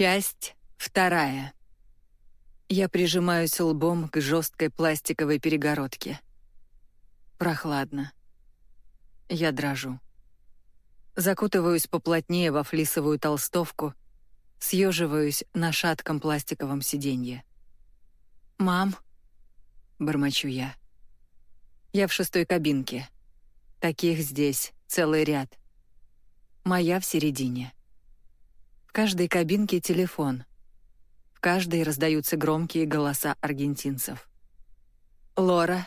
Часть вторая. Я прижимаюсь лбом к жесткой пластиковой перегородке. Прохладно. Я дрожу. Закутываюсь поплотнее во флисовую толстовку, съеживаюсь на шатком пластиковом сиденье. «Мам», — бормочу я. Я в шестой кабинке. Таких здесь целый ряд. Моя в середине. В каждой кабинке телефон. В каждой раздаются громкие голоса аргентинцев. «Лора»,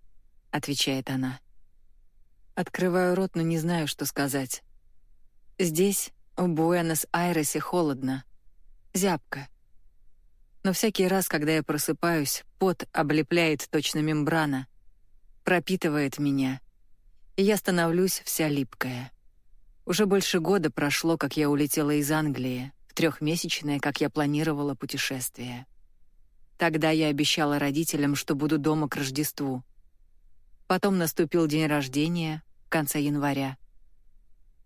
— отвечает она. Открываю рот, но не знаю, что сказать. Здесь, в Буэнос-Айресе, холодно. Зябко. Но всякий раз, когда я просыпаюсь, пот облепляет точно мембрана, пропитывает меня, и я становлюсь вся липкая. Уже больше года прошло, как я улетела из Англии, в трехмесячное, как я планировала путешествие. Тогда я обещала родителям, что буду дома к Рождеству. Потом наступил день рождения, в конце января.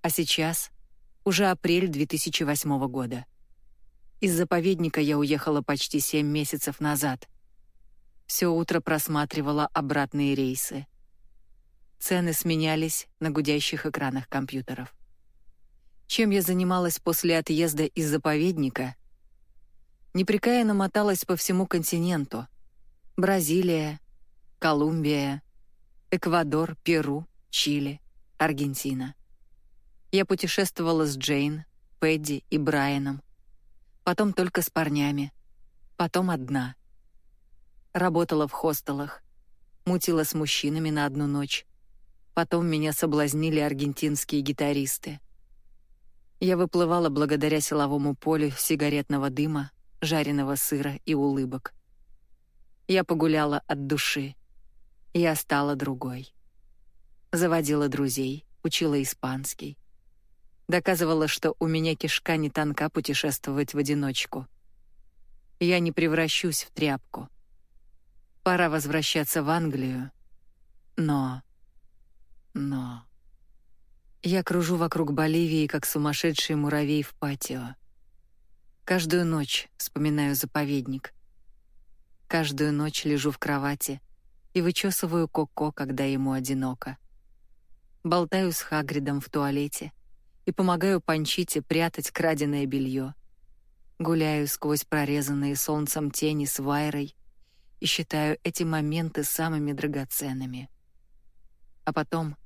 А сейчас уже апрель 2008 года. Из заповедника я уехала почти семь месяцев назад. Все утро просматривала обратные рейсы. Цены сменялись на гудящих экранах компьютеров. Чем я занималась после отъезда из заповедника? Непрекаянно моталась по всему континенту. Бразилия, Колумбия, Эквадор, Перу, Чили, Аргентина. Я путешествовала с Джейн, Пэдди и Брайаном. Потом только с парнями. Потом одна. Работала в хостелах. Мутила с мужчинами на одну ночь. Потом меня соблазнили аргентинские гитаристы. Я выплывала благодаря силовому полю сигаретного дыма, жареного сыра и улыбок. Я погуляла от души. Я стала другой. Заводила друзей, учила испанский. Доказывала, что у меня кишка не тонка путешествовать в одиночку. Я не превращусь в тряпку. Пора возвращаться в Англию. Но... Но... Я кружу вокруг Боливии, как сумасшедший муравей в патио. Каждую ночь вспоминаю заповедник. Каждую ночь лежу в кровати и вычесываю Коко, когда ему одиноко. Болтаю с Хагридом в туалете и помогаю Панчите прятать краденое белье. Гуляю сквозь прорезанные солнцем тени с Вайрой и считаю эти моменты самыми драгоценными. А потом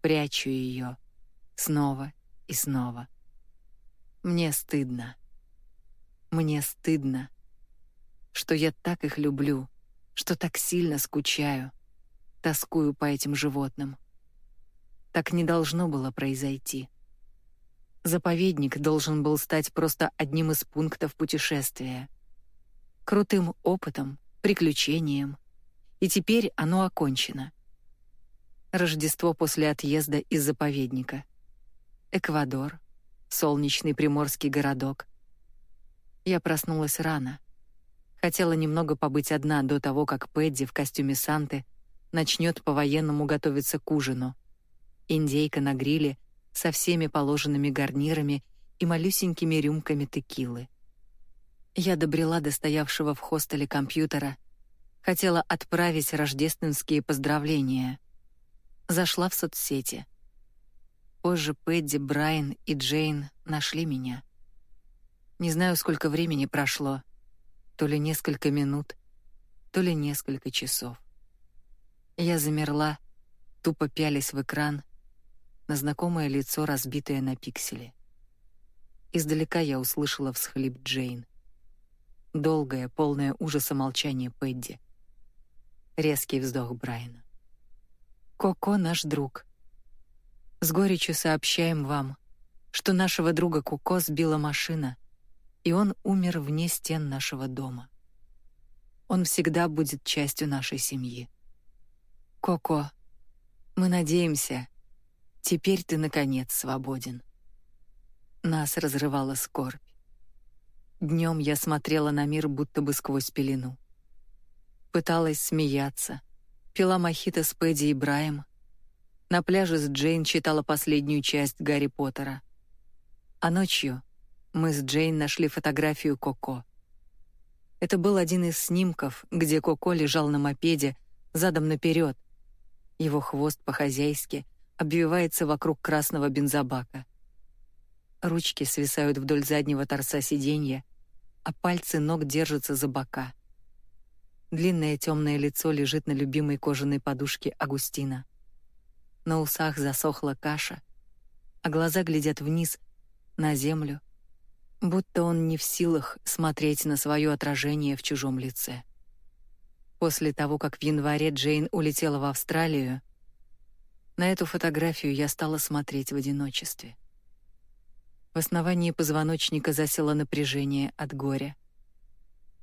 прячу ее снова и снова. Мне стыдно. Мне стыдно, что я так их люблю, что так сильно скучаю, тоскую по этим животным. Так не должно было произойти. Заповедник должен был стать просто одним из пунктов путешествия. Крутым опытом, приключением. И теперь оно окончено. Рождество после отъезда из заповедника. Эквадор, солнечный приморский городок. Я проснулась рано. Хотела немного побыть одна до того, как Пэдди в костюме Санты начнет по-военному готовиться к ужину. Индейка на гриле со всеми положенными гарнирами и малюсенькими рюмками текилы. Я добрела до стоявшего в хостеле компьютера, хотела отправить рождественские поздравления — Зашла в соцсети. Позже Пэдди, Брайан и Джейн нашли меня. Не знаю, сколько времени прошло. То ли несколько минут, то ли несколько часов. Я замерла, тупо пялись в экран, на знакомое лицо, разбитое на пиксели. Издалека я услышала всхлип Джейн. Долгое, полное ужаса молчание Пэдди. Резкий вздох Брайана. Коко наш друг. С горечью сообщаем вам, что нашего друга Коко сбила машина, и он умер вне стен нашего дома. Он всегда будет частью нашей семьи. Коко, мы надеемся, теперь ты наконец свободен. Нас разрывала скорбь. Днем я смотрела на мир будто бы сквозь пелену. Пыталась смеяться, пила мохито с Пэдди и Брайем. На пляже с Джейн читала последнюю часть Гарри Поттера. А ночью мы с Джейн нашли фотографию Коко. Это был один из снимков, где Коко лежал на мопеде, задом наперед. Его хвост по-хозяйски обвивается вокруг красного бензобака. Ручки свисают вдоль заднего торца сиденья, а пальцы ног держатся за бока. Длинное темное лицо лежит на любимой кожаной подушке Агустина. На усах засохла каша, а глаза глядят вниз, на землю, будто он не в силах смотреть на свое отражение в чужом лице. После того, как в январе Джейн улетела в Австралию, на эту фотографию я стала смотреть в одиночестве. В основании позвоночника засело напряжение от горя —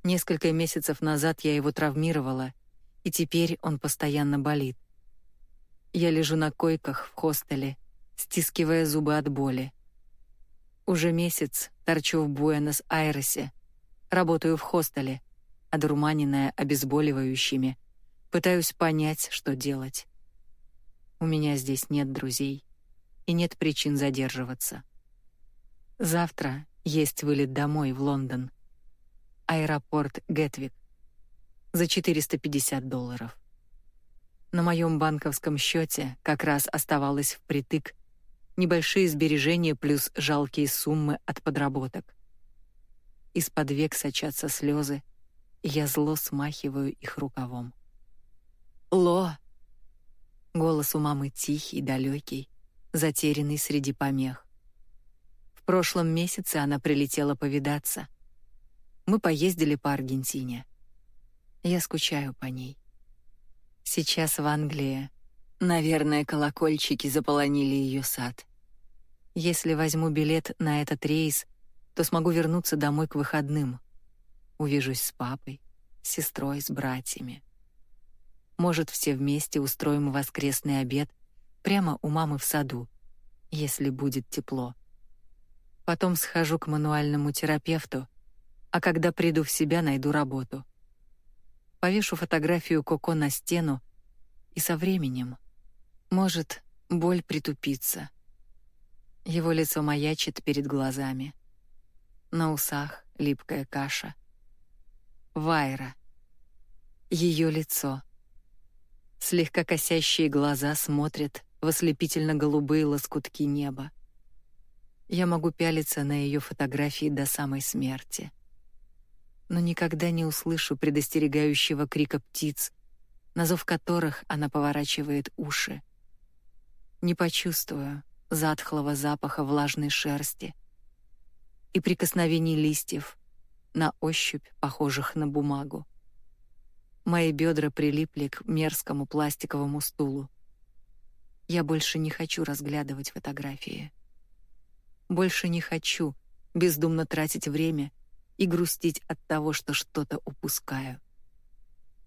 Несколько месяцев назад я его травмировала, и теперь он постоянно болит. Я лежу на койках в хостеле, стискивая зубы от боли. Уже месяц торчу в Буэнос-Айресе, работаю в хостеле, одурманенная обезболивающими, пытаюсь понять, что делать. У меня здесь нет друзей и нет причин задерживаться. Завтра есть вылет домой в Лондон аэропорт Гетвик за 450 долларов. На моем банковском счете как раз оставалось впритык небольшие сбережения плюс жалкие суммы от подработок. Из-под век сочатся слезы, и я зло смахиваю их рукавом. «Ло!» Голос у мамы тихий, далекий, затерянный среди помех. В прошлом месяце она прилетела повидаться — мы поездили по Аргентине. Я скучаю по ней. Сейчас в Англии. Наверное, колокольчики заполонили ее сад. Если возьму билет на этот рейс, то смогу вернуться домой к выходным. Увижусь с папой, с сестрой, с братьями. Может, все вместе устроим воскресный обед прямо у мамы в саду, если будет тепло. Потом схожу к мануальному терапевту а когда приду в себя, найду работу. Повешу фотографию Коко на стену, и со временем, может, боль притупится. Его лицо маячит перед глазами. На усах липкая каша. Вайра. Ее лицо. Слегка косящие глаза смотрят в ослепительно-голубые лоскутки неба. Я могу пялиться на ее фотографии до самой смерти но никогда не услышу предостерегающего крика птиц, на зов которых она поворачивает уши. Не почувствую затхлого запаха влажной шерсти и прикосновений листьев, на ощупь похожих на бумагу. Мои бедра прилипли к мерзкому пластиковому стулу. Я больше не хочу разглядывать фотографии. Больше не хочу бездумно тратить время — и грустить от того, что что-то упускаю.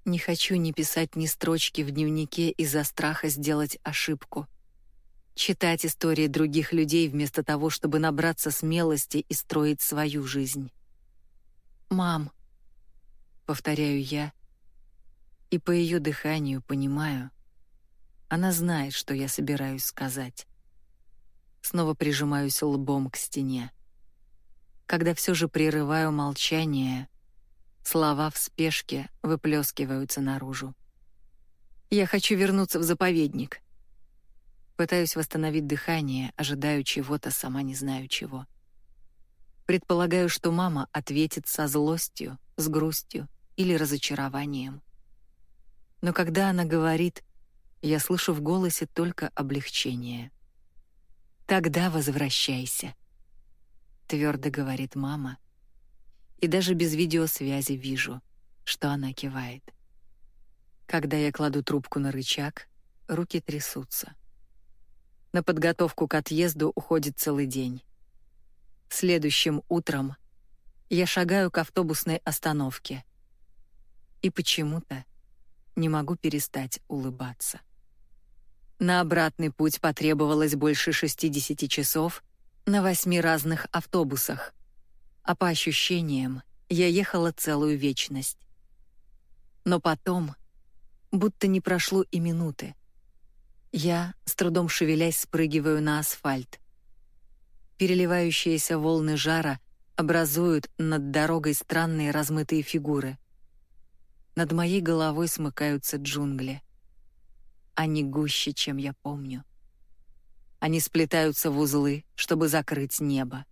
Не хочу ни писать ни строчки в дневнике из-за страха сделать ошибку. Читать истории других людей вместо того, чтобы набраться смелости и строить свою жизнь. «Мам», — повторяю я, и по ее дыханию понимаю, она знает, что я собираюсь сказать. Снова прижимаюсь лбом к стене когда все же прерываю молчание, слова в спешке выплескиваются наружу. Я хочу вернуться в заповедник. Пытаюсь восстановить дыхание, ожидаю чего-то, сама не знаю чего. Предполагаю, что мама ответит со злостью, с грустью или разочарованием. Но когда она говорит, я слышу в голосе только облегчение. Тогда возвращайся твердо говорит мама. И даже без видеосвязи вижу, что она кивает. Когда я кладу трубку на рычаг, руки трясутся. На подготовку к отъезду уходит целый день. Следующим утром я шагаю к автобусной остановке. И почему-то не могу перестать улыбаться. На обратный путь потребовалось больше 60 часов, на восьми разных автобусах, а по ощущениям я ехала целую вечность. Но потом, будто не прошло и минуты, я, с трудом шевелясь, спрыгиваю на асфальт. Переливающиеся волны жара образуют над дорогой странные размытые фигуры. Над моей головой смыкаются джунгли. Они гуще, чем я помню. Они сплетаются в узлы, чтобы закрыть небо.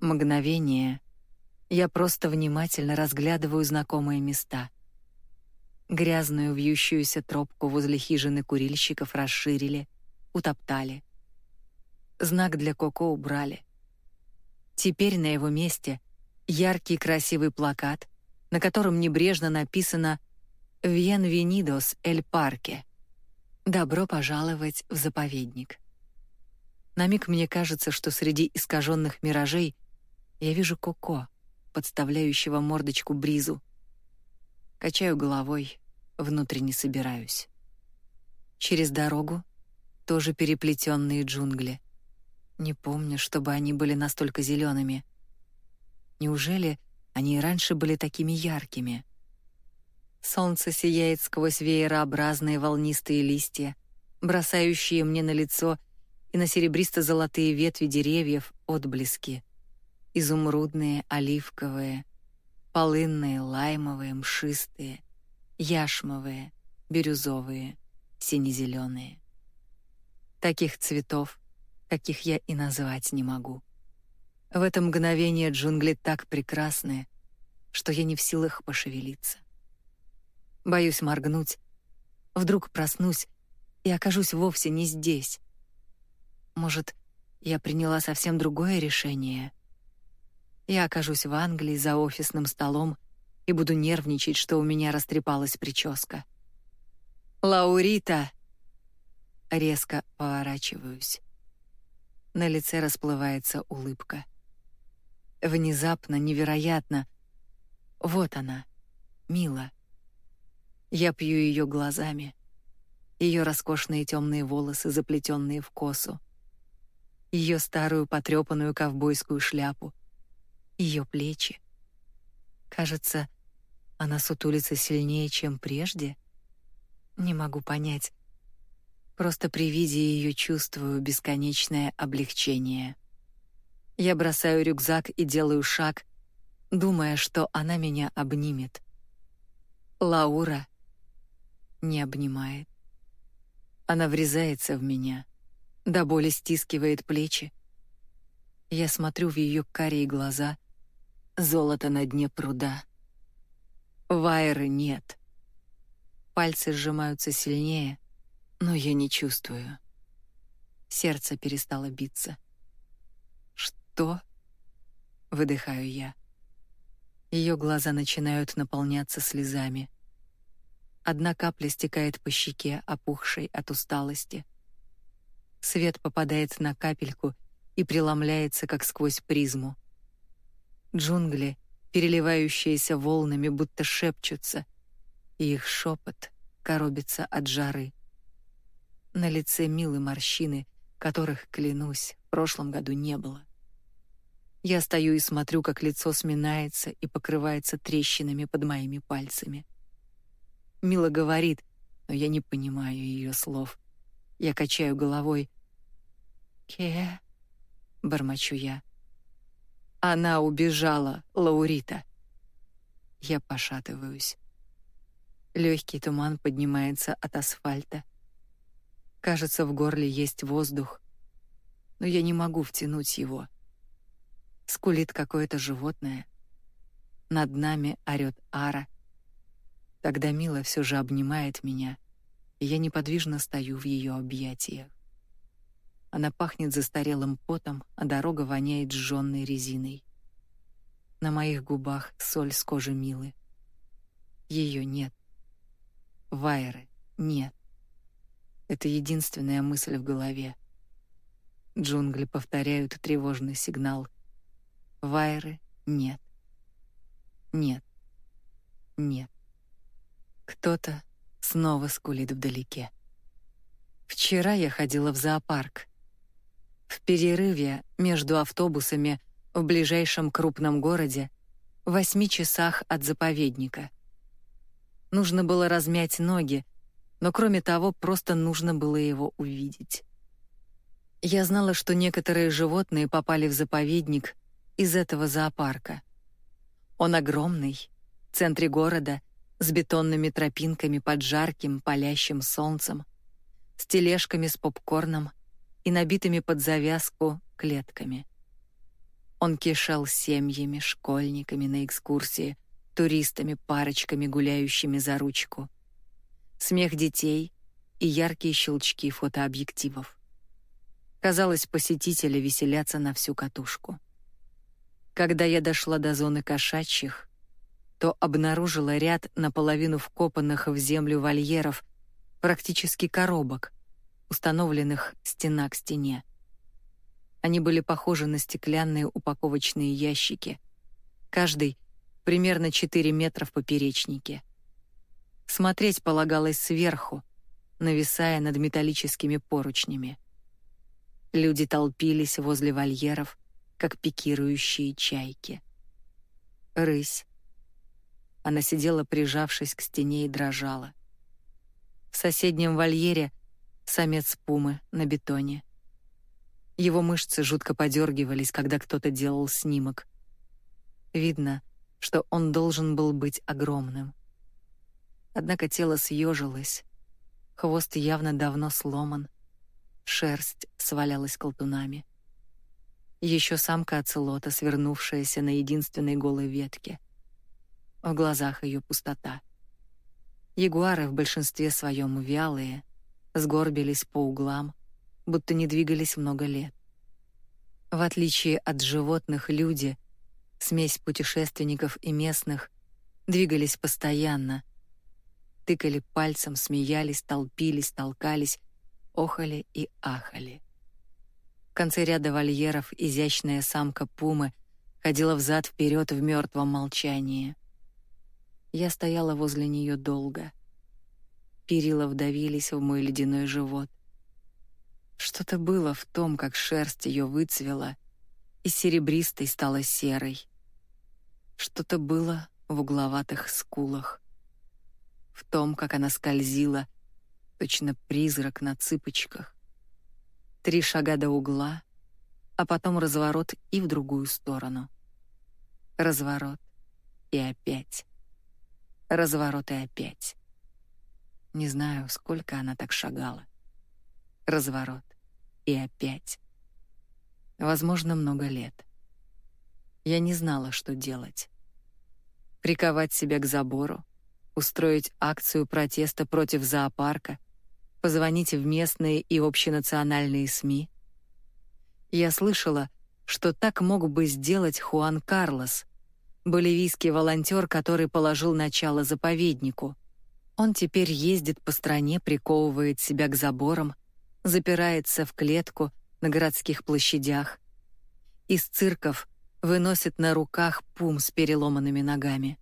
Мгновение я просто внимательно разглядываю знакомые места. Грязную вьющуюся тропку возле хижины курильщиков расширили, утоптали. Знак для Коко убрали. Теперь на его месте яркий красивый плакат, на котором небрежно написано «Венвенидос эль парке» — «Добро пожаловать в заповедник». На миг мне кажется, что среди искаженных миражей я вижу Коко, подставляющего мордочку бризу. Качаю головой, внутренне собираюсь. Через дорогу тоже переплетенные джунгли. Не помню, чтобы они были настолько зелеными. Неужели они и раньше были такими яркими? Солнце сияет сквозь веерообразные волнистые листья, бросающие мне на лицо и на серебристо-золотые ветви деревьев отблески. Изумрудные, оливковые, полынные, лаймовые, мшистые, яшмовые, бирюзовые, сине-зеленые. Таких цветов каких я и назвать не могу. В это мгновение джунгли так прекрасны, что я не в силах пошевелиться. Боюсь моргнуть, вдруг проснусь и окажусь вовсе не здесь. Может, я приняла совсем другое решение. Я окажусь в Англии за офисным столом и буду нервничать, что у меня растрепалась прическа. «Лаурита!» Резко поворачиваюсь. На лице расплывается улыбка. Внезапно, невероятно. Вот она, Мила. Я пью ее глазами. Ее роскошные темные волосы, заплетенные в косу. Ее старую потрепанную ковбойскую шляпу. Ее плечи. Кажется, она сутулится сильнее, чем прежде. Не могу понять, Просто при виде ее чувствую бесконечное облегчение. Я бросаю рюкзак и делаю шаг, думая, что она меня обнимет. Лаура не обнимает. Она врезается в меня, до боли стискивает плечи. Я смотрю в ее карие глаза, золото на дне пруда. Вайры нет. Пальцы сжимаются сильнее, но я не чувствую. Сердце перестало биться. «Что?» — выдыхаю я. Ее глаза начинают наполняться слезами. Одна капля стекает по щеке, опухшей от усталости. Свет попадает на капельку и преломляется, как сквозь призму. Джунгли, переливающиеся волнами, будто шепчутся, и их шепот коробится от жары. На лице Милы морщины, которых, клянусь, в прошлом году не было. Я стою и смотрю, как лицо сминается и покрывается трещинами под моими пальцами. Мила говорит, но я не понимаю ее слов. Я качаю головой. «Ке?» — бормочу я. «Она убежала, Лаурита». Я пошатываюсь. Легкий туман поднимается от асфальта. Кажется, в горле есть воздух, но я не могу втянуть его. Скулит какое-то животное. Над нами орёт Ара. Тогда Мила все же обнимает меня, и я неподвижно стою в ее объятиях. Она пахнет застарелым потом, а дорога воняет сжённой резиной. На моих губах соль с кожи Милы. Ее нет. Вайры нет. Это единственная мысль в голове. Джунгли повторяют тревожный сигнал. Вайры нет. Нет. Нет. Кто-то снова скулит вдалеке. Вчера я ходила в зоопарк. В перерыве между автобусами в ближайшем крупном городе в восьми часах от заповедника. Нужно было размять ноги, но кроме того, просто нужно было его увидеть. Я знала, что некоторые животные попали в заповедник из этого зоопарка. Он огромный, в центре города, с бетонными тропинками под жарким, палящим солнцем, с тележками с попкорном и набитыми под завязку клетками. Он кишел семьями, школьниками на экскурсии, туристами, парочками, гуляющими за ручку. Смех детей и яркие щелчки фотообъективов. Казалось, посетители веселятся на всю катушку. Когда я дошла до зоны кошачьих, то обнаружила ряд наполовину вкопанных в землю вольеров, практически коробок, установленных стена к стене. Они были похожи на стеклянные упаковочные ящики, каждый примерно 4 метра в поперечнике. Смотреть полагалось сверху, нависая над металлическими поручнями. Люди толпились возле вольеров, как пикирующие чайки. Рысь. Она сидела, прижавшись к стене и дрожала. В соседнем вольере самец пумы на бетоне. Его мышцы жутко подергивались, когда кто-то делал снимок. Видно, что он должен был быть огромным. Однако тело съежилось, хвост явно давно сломан, шерсть свалялась колтунами. Еще самка оцелота, свернувшаяся на единственной голой ветке. В глазах ее пустота. Ягуары в большинстве своем вялые, сгорбились по углам, будто не двигались много лет. В отличие от животных, люди, смесь путешественников и местных, двигались постоянно, тыкали пальцем, смеялись, толпились, толкались, охали и ахали. В конце ряда вольеров изящная самка пумы ходила взад вперед в мертвом молчании. Я стояла возле нее долго. Перила вдавились в мой ледяной живот. Что-то было в том, как шерсть ее выцвела, и серебристой стала серой. Что-то было в угловатых скулах. В том, как она скользила, точно призрак на цыпочках. Три шага до угла, а потом разворот и в другую сторону. Разворот и опять. Разворот и опять. Не знаю, сколько она так шагала. Разворот и опять. Возможно, много лет. Я не знала, что делать. Приковать себя к забору, устроить акцию протеста против зоопарка, позвонить в местные и общенациональные СМИ. Я слышала, что так мог бы сделать Хуан Карлос, боливийский волонтер, который положил начало заповеднику. Он теперь ездит по стране, приковывает себя к заборам, запирается в клетку на городских площадях. Из цирков выносит на руках пум с переломанными ногами.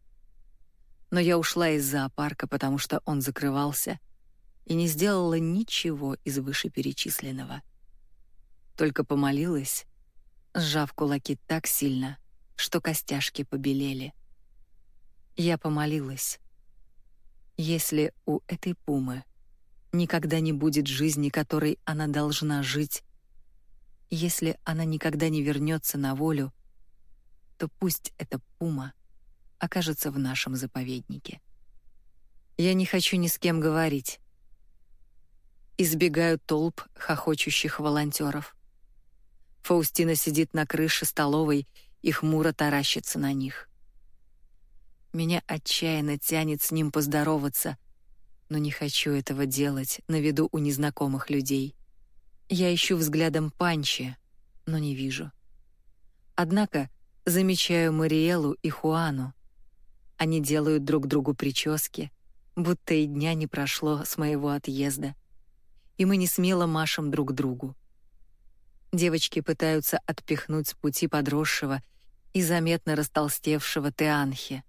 Но я ушла из зоопарка, потому что он закрывался — и не сделала ничего из вышеперечисленного. Только помолилась, сжав кулаки так сильно, что костяшки побелели. Я помолилась. Если у этой пумы никогда не будет жизни, которой она должна жить, если она никогда не вернется на волю, то пусть эта пума окажется в нашем заповеднике. Я не хочу ни с кем говорить избегают толп хохочущих волонтеров. Фаустина сидит на крыше столовой и хмуро таращится на них. Меня отчаянно тянет с ним поздороваться, но не хочу этого делать на виду у незнакомых людей. Я ищу взглядом Панчи, но не вижу. Однако замечаю Мариэлу и Хуану. Они делают друг другу прически, будто и дня не прошло с моего отъезда и мы не смело машем друг другу. Девочки пытаются отпихнуть с пути подросшего и заметно растолстевшего Теанхи,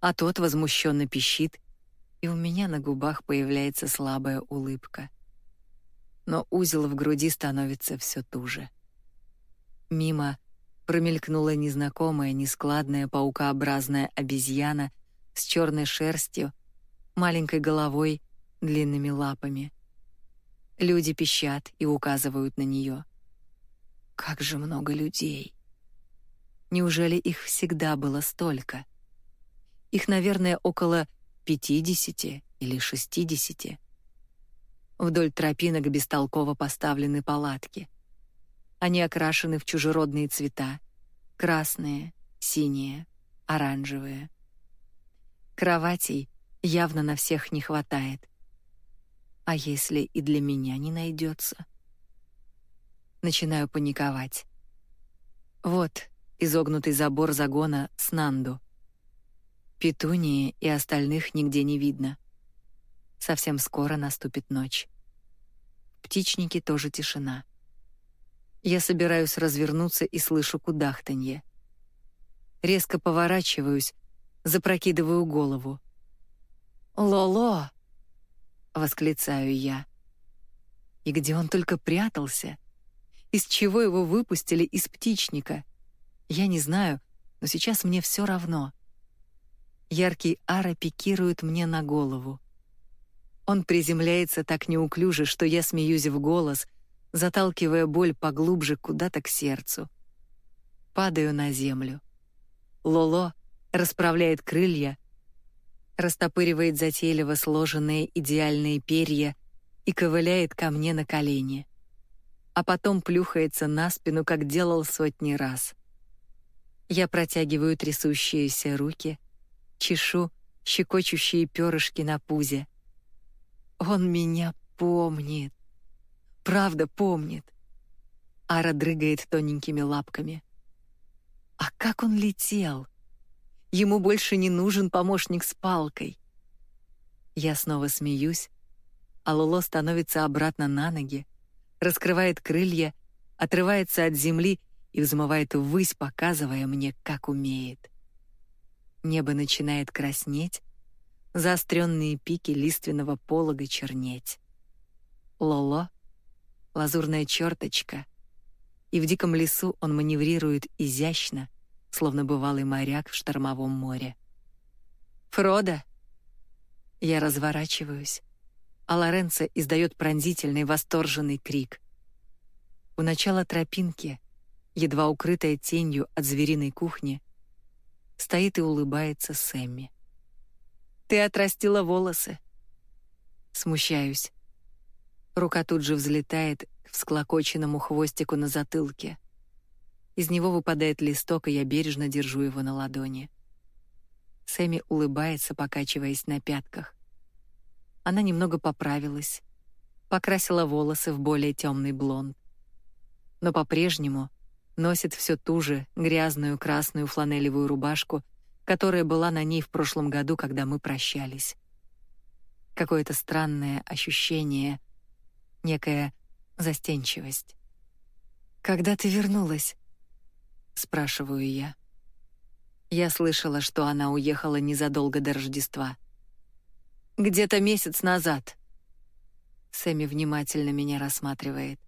а тот возмущенно пищит, и у меня на губах появляется слабая улыбка. Но узел в груди становится все туже. Мимо промелькнула незнакомая, нескладная паукообразная обезьяна с черной шерстью, маленькой головой, длинными лапами. Люди пищат и указывают на нее. Как же много людей. Неужели их всегда было столько? Их, наверное, около 50 или 60. Вдоль тропинок бестолково поставлены палатки. Они окрашены в чужеродные цвета — красные, синие, оранжевые. Кроватей явно на всех не хватает. А если и для меня не найдется? Начинаю паниковать. Вот изогнутый забор загона с Нанду. Петунии и остальных нигде не видно. Совсем скоро наступит ночь. В птичнике тоже тишина. Я собираюсь развернуться и слышу кудахтанье. Резко поворачиваюсь, запрокидываю голову. «Лоло!» — восклицаю я. И где он только прятался? Из чего его выпустили из птичника? Я не знаю, но сейчас мне все равно. Яркий ара пикирует мне на голову. Он приземляется так неуклюже, что я смеюсь в голос, заталкивая боль поглубже куда-то к сердцу. Падаю на землю. Лоло расправляет крылья, растопыривает затейливо сложенные идеальные перья и ковыляет ко мне на колени. А потом плюхается на спину, как делал сотни раз. Я протягиваю трясущиеся руки, чешу щекочущие перышки на пузе. Он меня помнит. Правда помнит. Ара дрыгает тоненькими лапками. А как он летел! Ему больше не нужен помощник с палкой. Я снова смеюсь, а Лоло становится обратно на ноги, раскрывает крылья, отрывается от земли и взмывает ввысь, показывая мне, как умеет. Небо начинает краснеть, заостренные пики лиственного полога чернеть. Лоло — лазурная черточка, и в диком лесу он маневрирует изящно — словно бывалый моряк в штормовом море. «Фродо!» Я разворачиваюсь, а Лоренцо издает пронзительный восторженный крик. У начала тропинки, едва укрытая тенью от звериной кухни, стоит и улыбается Сэмми. «Ты отрастила волосы!» Смущаюсь. Рука тут же взлетает к всклокоченному хвостику на затылке — из него выпадает листок, и я бережно держу его на ладони. Сэмми улыбается, покачиваясь на пятках. Она немного поправилась, покрасила волосы в более темный блонд. Но по-прежнему носит все ту же грязную красную фланелевую рубашку, которая была на ней в прошлом году, когда мы прощались. Какое-то странное ощущение, некая застенчивость. «Когда ты вернулась?» спрашиваю я. Я слышала, что она уехала незадолго до Рождества. Где-то месяц назад. Сэмми внимательно меня рассматривает.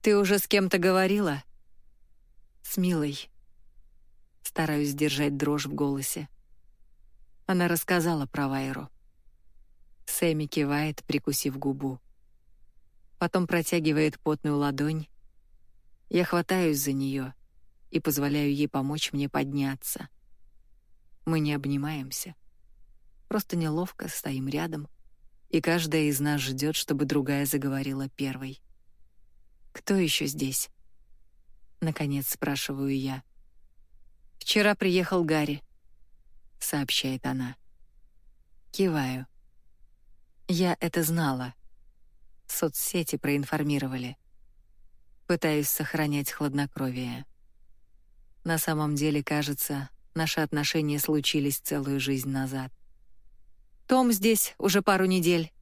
Ты уже с кем-то говорила? С Милой. Стараюсь держать дрожь в голосе. Она рассказала про Вайру. Сэмми кивает, прикусив губу. Потом протягивает потную ладонь. Я хватаюсь за нее и позволяю ей помочь мне подняться. Мы не обнимаемся. Просто неловко стоим рядом, и каждая из нас ждет, чтобы другая заговорила первой. «Кто еще здесь?» Наконец спрашиваю я. «Вчера приехал Гарри», — сообщает она. Киваю. Я это знала. Соцсети проинформировали. Пытаюсь сохранять хладнокровие. На самом деле, кажется, наши отношения случились целую жизнь назад. «Том здесь уже пару недель»,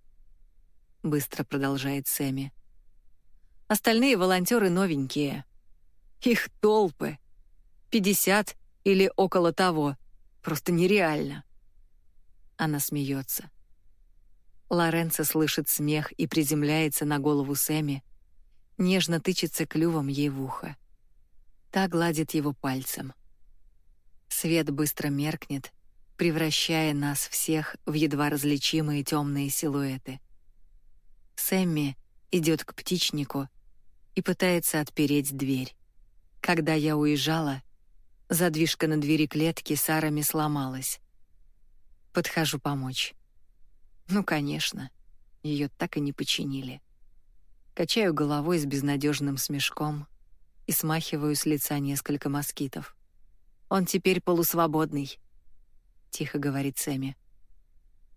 — быстро продолжает Сэмми. «Остальные волонтеры новенькие. Их толпы. Пятьдесят или около того. Просто нереально». Она смеется. Лоренцо слышит смех и приземляется на голову Сэмми, нежно тычется клювом ей в ухо. Та гладит его пальцем. Свет быстро меркнет, превращая нас всех в едва различимые темные силуэты. Сэмми идет к птичнику и пытается отпереть дверь. Когда я уезжала, Задвижка на двери клетки Сарами сломалась. Подхожу помочь. Ну, конечно, ее так и не починили. Качаю головой с безнадежным смешком и смахиваю с лица несколько москитов. Он теперь полусвободный, тихо говорит Сэмми.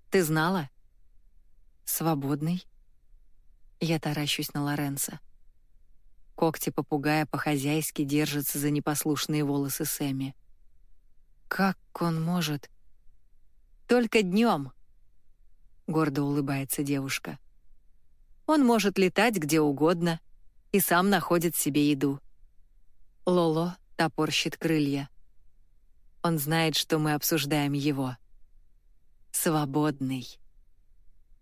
Ты знала? Свободный? Я таращусь на Лоренса. Когти попугая по-хозяйски держатся за непослушные волосы Сэмми. Как он может? Только днем, гордо улыбается девушка. Он может летать где угодно и сам находит себе еду. Лоло топорщит крылья. Он знает, что мы обсуждаем его. Свободный.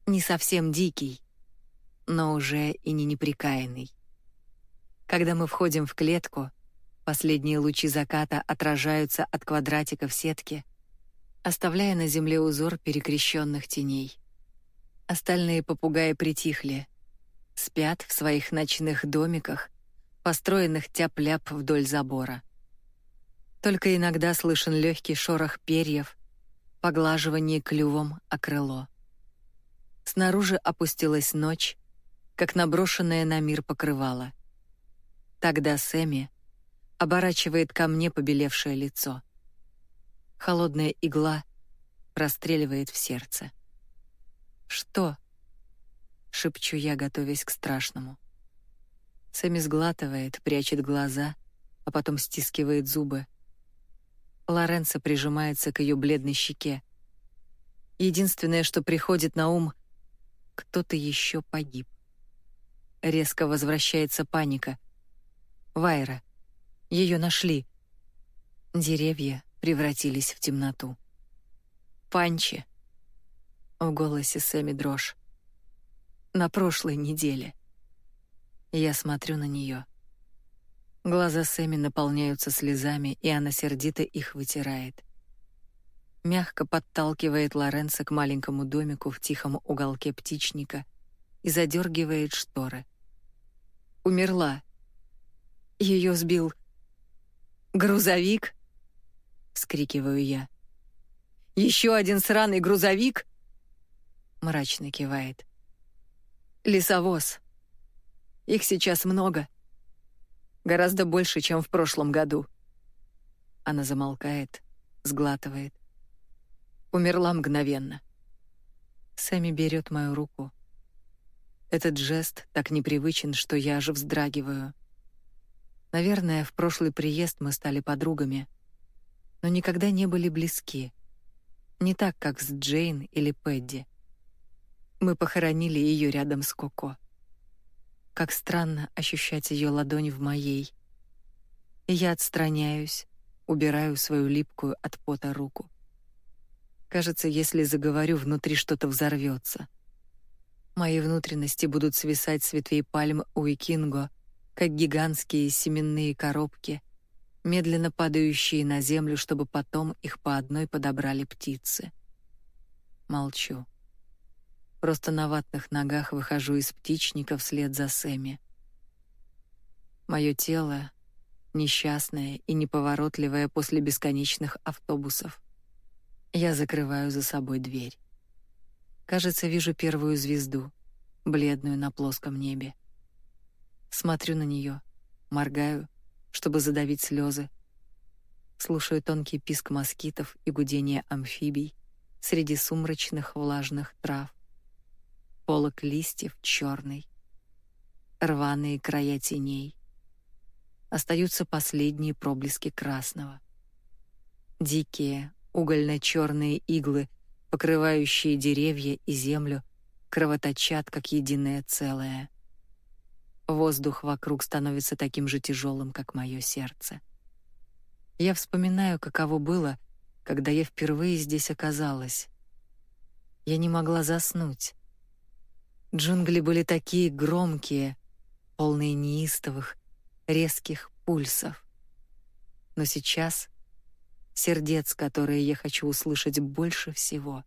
Не совсем дикий, но уже и не неприкаянный. Когда мы входим в клетку, последние лучи заката отражаются от квадратиков сетки, оставляя на земле узор перекрещенных теней. Остальные попугаи притихли, спят в своих ночных домиках, построенных тяп-ляп вдоль забора. Только иногда слышен легкий шорох перьев, поглаживание клювом о крыло. Снаружи опустилась ночь, как наброшенное на мир покрывало. Тогда Сэмми оборачивает ко мне побелевшее лицо. Холодная игла простреливает в сердце. «Что?» — шепчу я, готовясь к страшному. Сэмми сглатывает, прячет глаза, а потом стискивает зубы. Лоренцо прижимается к ее бледной щеке. Единственное, что приходит на ум — кто-то еще погиб. Резко возвращается паника. Вайра. Ее нашли. Деревья превратились в темноту. Панчи. В голосе Сэмми дрожь. На прошлой неделе. Я смотрю на нее. Глаза Сэмми наполняются слезами, и она сердито их вытирает. Мягко подталкивает Лоренцо к маленькому домику в тихом уголке птичника и задергивает шторы. Умерла. Ее сбил грузовик вскрикиваю я. Еще один сраный грузовик? Мрачно кивает. Лесовоз. Их сейчас много. Гораздо больше, чем в прошлом году. Она замолкает, сглатывает. Умерла мгновенно. Сами берет мою руку. Этот жест так непривычен, что я аж вздрагиваю. Наверное, в прошлый приезд мы стали подругами — но никогда не были близки. Не так, как с Джейн или Пэдди. Мы похоронили ее рядом с Коко. Как странно ощущать ее ладонь в моей. И я отстраняюсь, убираю свою липкую от пота руку. Кажется, если заговорю, внутри что-то взорвется. Мои внутренности будут свисать с ветвей пальм Уикинго, как гигантские семенные коробки, медленно падающие на землю, чтобы потом их по одной подобрали птицы. Молчу. Просто на ватных ногах выхожу из птичника вслед за Сэмми. Мое тело несчастное и неповоротливое после бесконечных автобусов. Я закрываю за собой дверь. Кажется, вижу первую звезду, бледную на плоском небе. Смотрю на нее, моргаю чтобы задавить слезы. Слушаю тонкий писк москитов и гудение амфибий среди сумрачных влажных трав. Полок листьев черный, рваные края теней. Остаются последние проблески красного. Дикие, угольно-черные иглы, покрывающие деревья и землю, кровоточат как единое целое. Воздух вокруг становится таким же тяжелым, как мое сердце. Я вспоминаю, каково было, когда я впервые здесь оказалась. Я не могла заснуть. Джунгли были такие громкие, полные неистовых, резких пульсов. Но сейчас сердец, которые я хочу услышать больше всего,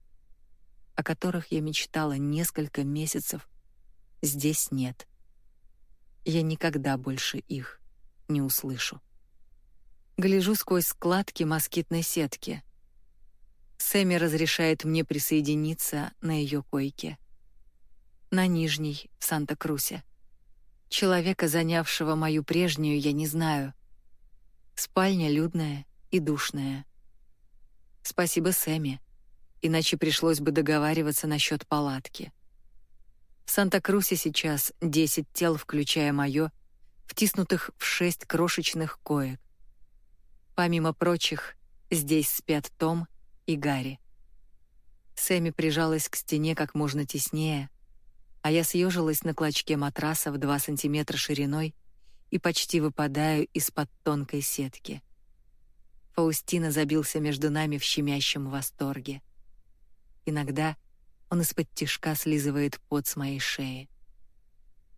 о которых я мечтала несколько месяцев, здесь нет я никогда больше их не услышу. Гляжу сквозь складки москитной сетки. Сэмми разрешает мне присоединиться на ее койке. На нижней, в Санта-Крусе. Человека, занявшего мою прежнюю, я не знаю. Спальня людная и душная. Спасибо Сэмми, иначе пришлось бы договариваться насчет палатки. В Санта-Крусе сейчас 10 тел, включая мое, втиснутых в шесть крошечных коек. Помимо прочих, здесь спят Том и Гарри. Сэмми прижалась к стене как можно теснее, а я съежилась на клочке матраса в 2 сантиметра шириной и почти выпадаю из-под тонкой сетки. Фаустина забился между нами в щемящем восторге. Иногда он из-под тишка слизывает пот с моей шеи.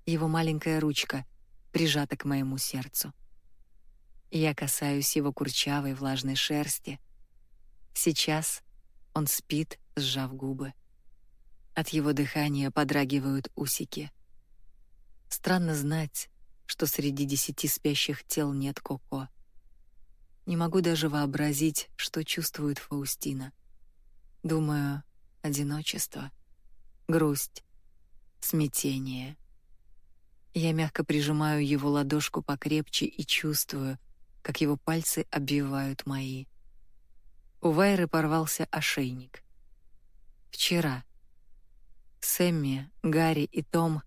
Его маленькая ручка прижата к моему сердцу. Я касаюсь его курчавой влажной шерсти. Сейчас он спит, сжав губы. От его дыхания подрагивают усики. Странно знать, что среди десяти спящих тел нет Коко. Не могу даже вообразить, что чувствует Фаустина. Думаю, одиночество, грусть, смятение. Я мягко прижимаю его ладошку покрепче и чувствую, как его пальцы обвивают мои. У Вайры порвался ошейник. Вчера. Сэмми, Гарри и Том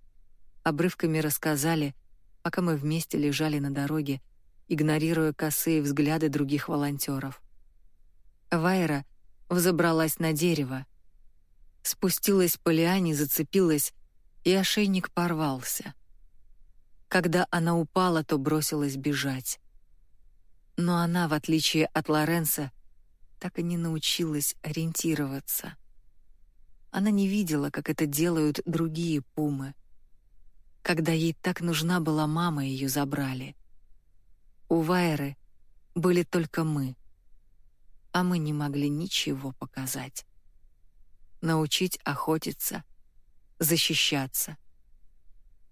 обрывками рассказали, пока мы вместе лежали на дороге, игнорируя косые взгляды других волонтеров. Вайра взобралась на дерево, спустилась по лиане, зацепилась, и ошейник порвался. Когда она упала, то бросилась бежать. Но она, в отличие от Лоренса, так и не научилась ориентироваться. Она не видела, как это делают другие пумы. Когда ей так нужна была мама, ее забрали. У Вайры были только мы, а мы не могли ничего показать. Научить охотиться, защищаться.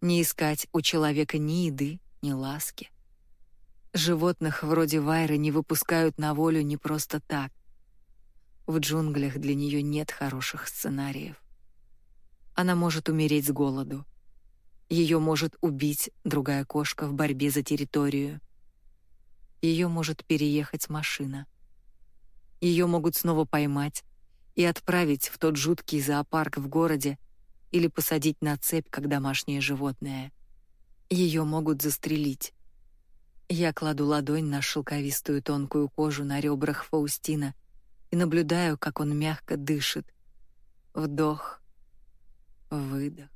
Не искать у человека ни еды, ни ласки. Животных вроде Вайры не выпускают на волю не просто так. В джунглях для нее нет хороших сценариев. Она может умереть с голоду. Ее может убить другая кошка в борьбе за территорию. Ее может переехать машина. Ее могут снова поймать и отправить в тот жуткий зоопарк в городе или посадить на цепь как домашнее животное. Ее могут застрелить. Я кладу ладонь на шелковистую тонкую кожу на ребрах Фаустина и наблюдаю, как он мягко дышит. Вдох, выдох.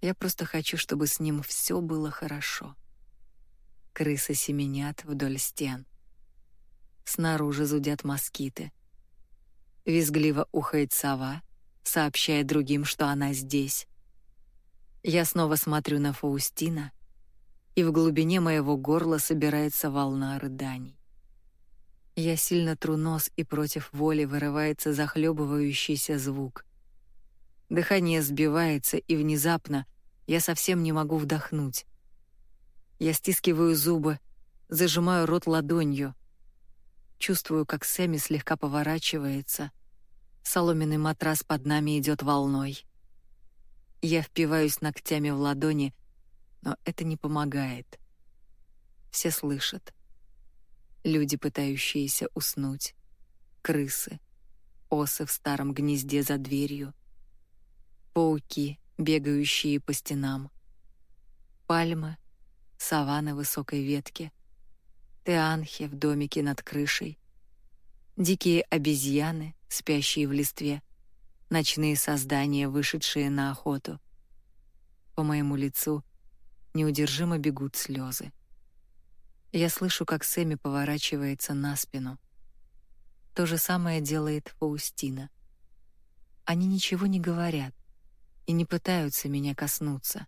Я просто хочу, чтобы с ним все было хорошо. Крысы семенят вдоль стен. Снаружи зудят москиты. Визгливо ухает сова, сообщая другим, что она здесь. Я снова смотрю на Фаустина, и в глубине моего горла собирается волна рыданий. Я сильно тру нос, и против воли вырывается захлебывающийся звук. Дыхание сбивается, и внезапно я совсем не могу вдохнуть. Я стискиваю зубы, зажимаю рот ладонью. Чувствую, как Сэмми слегка поворачивается. Соломенный матрас под нами идет волной. Я впиваюсь ногтями в ладони, но это не помогает. Все слышат. Люди, пытающиеся уснуть, крысы, осы в старом гнезде за дверью, пауки, бегающие по стенам, пальмы, сова высокой ветке, теанхи в домике над крышей, дикие обезьяны, спящие в листве, ночные создания, вышедшие на охоту. По моему лицу неудержимо бегут слезы. Я слышу, как Сэмми поворачивается на спину. То же самое делает Фаустина. Они ничего не говорят и не пытаются меня коснуться.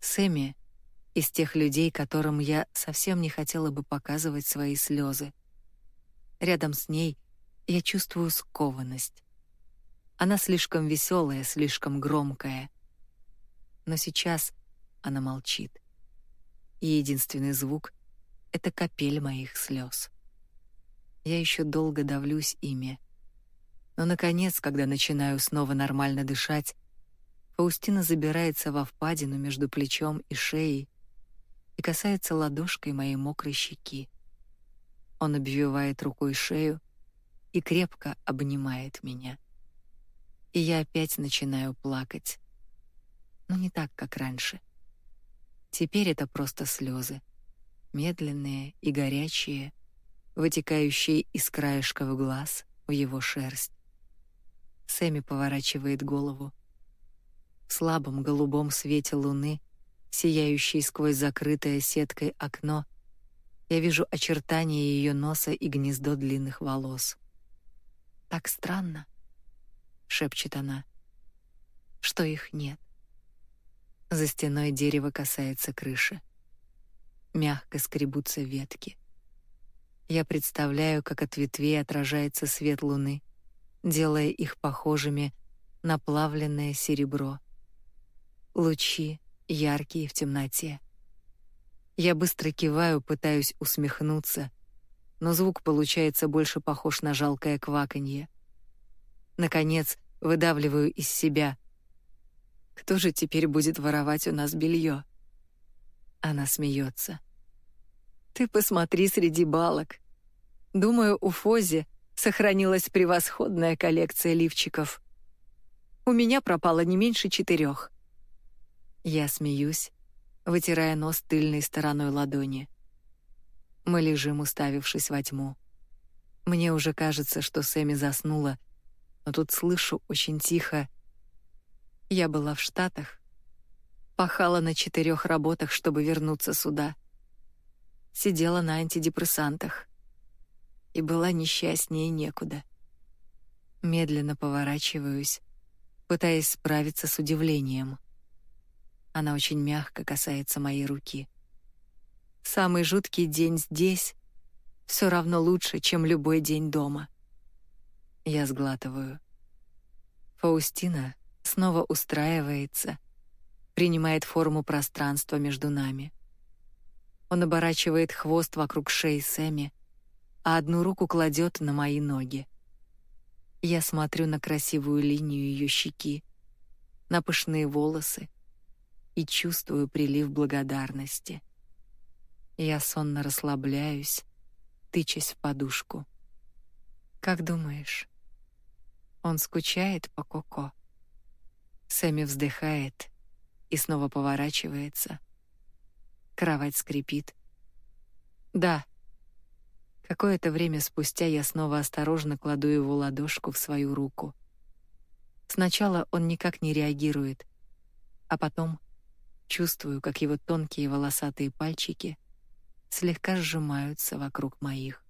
Сэмми из тех людей, которым я совсем не хотела бы показывать свои слезы. Рядом с ней я чувствую скованность. Она слишком веселая, слишком громкая. Но сейчас она молчит. И единственный звук это капель моих слез. Я еще долго давлюсь ими. Но, наконец, когда начинаю снова нормально дышать, Фаустина забирается во впадину между плечом и шеей и касается ладошкой моей мокрой щеки. Он обвивает рукой шею и крепко обнимает меня. И я опять начинаю плакать. Но не так, как раньше. Теперь это просто слезы, медленные и горячие, вытекающие из краешков глаз в его шерсть. Сэмми поворачивает голову. В слабом голубом свете луны, сияющей сквозь закрытое сеткой окно, я вижу очертания ее носа и гнездо длинных волос. Так странно, шепчет она, что их нет. За стеной дерево касается крыши. Мягко скребутся ветки. Я представляю, как от ветвей отражается свет луны, делая их похожими на плавленное серебро. Лучи яркие в темноте. Я быстро киваю, пытаюсь усмехнуться, но звук получается больше похож на жалкое кваканье. Наконец, выдавливаю из себя. Кто же теперь будет воровать у нас белье? Она смеется. Ты посмотри среди балок. Думаю, у Фози сохранилась превосходная коллекция лифчиков. У меня пропало не меньше четырех. Я смеюсь, вытирая нос тыльной стороной ладони. Мы лежим, уставившись во тьму. Мне уже кажется, что Сэмми заснула, но тут слышу очень тихо. Я была в Штатах, пахала на четырех работах, чтобы вернуться сюда. Сидела на антидепрессантах и была несчастнее некуда. Медленно поворачиваюсь, пытаясь справиться с удивлением. Она очень мягко касается моей руки. Самый жуткий день здесь все равно лучше, чем любой день дома. Я сглатываю. Фаустина снова устраивается, принимает форму пространства между нами. Он оборачивает хвост вокруг шеи Сэмми, а одну руку кладет на мои ноги. Я смотрю на красивую линию ее щеки, на пышные волосы, и чувствую прилив благодарности. Я сонно расслабляюсь, тычась в подушку. Как думаешь, он скучает по Коко? Сэмми вздыхает и снова поворачивается. Кровать скрипит. Да. Какое-то время спустя я снова осторожно кладу его ладошку в свою руку. Сначала он никак не реагирует, а потом Чувствую, как его тонкие волосатые пальчики слегка сжимаются вокруг моих.